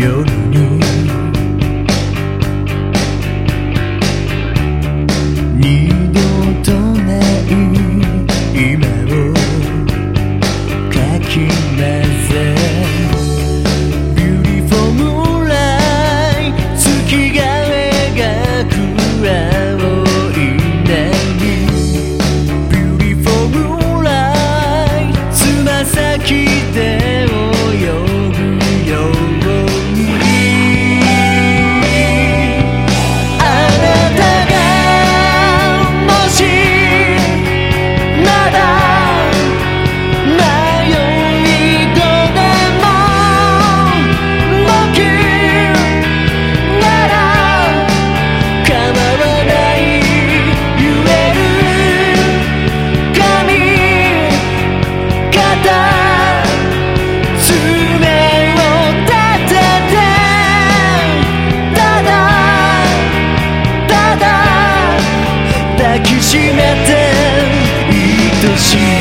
夜に二度とない夢をかき混ぜ to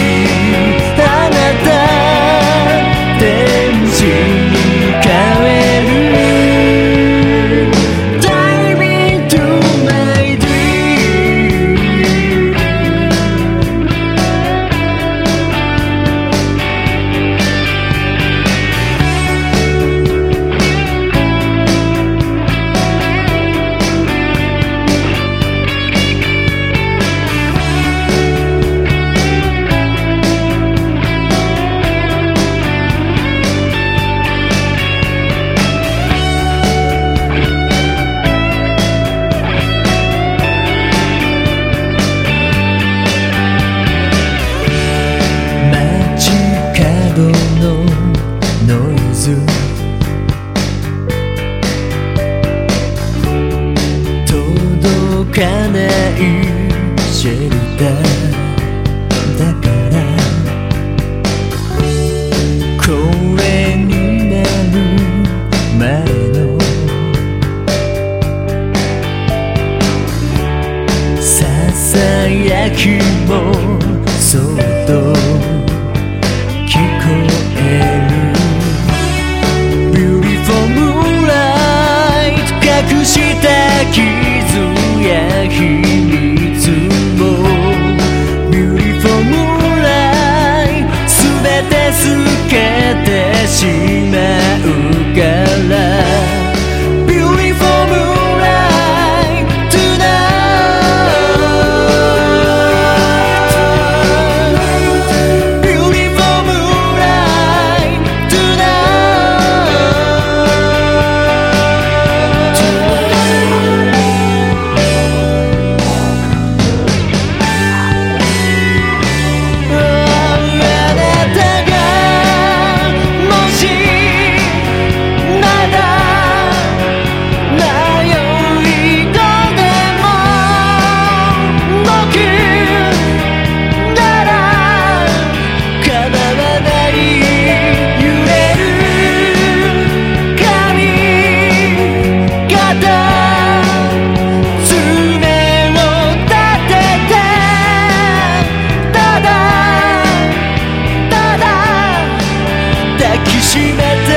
めて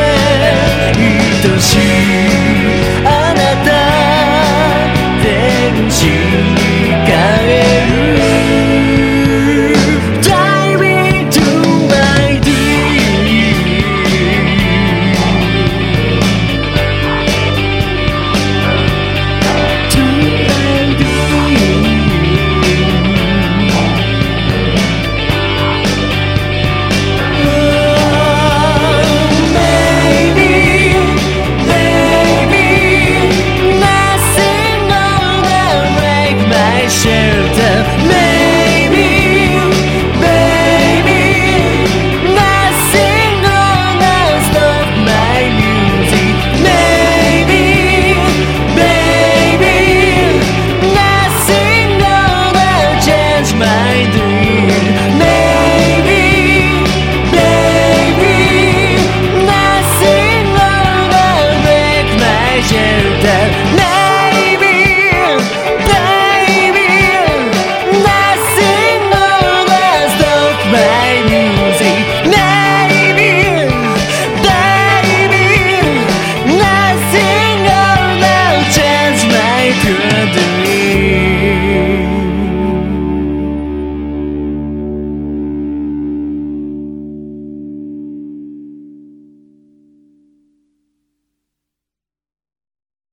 愛しい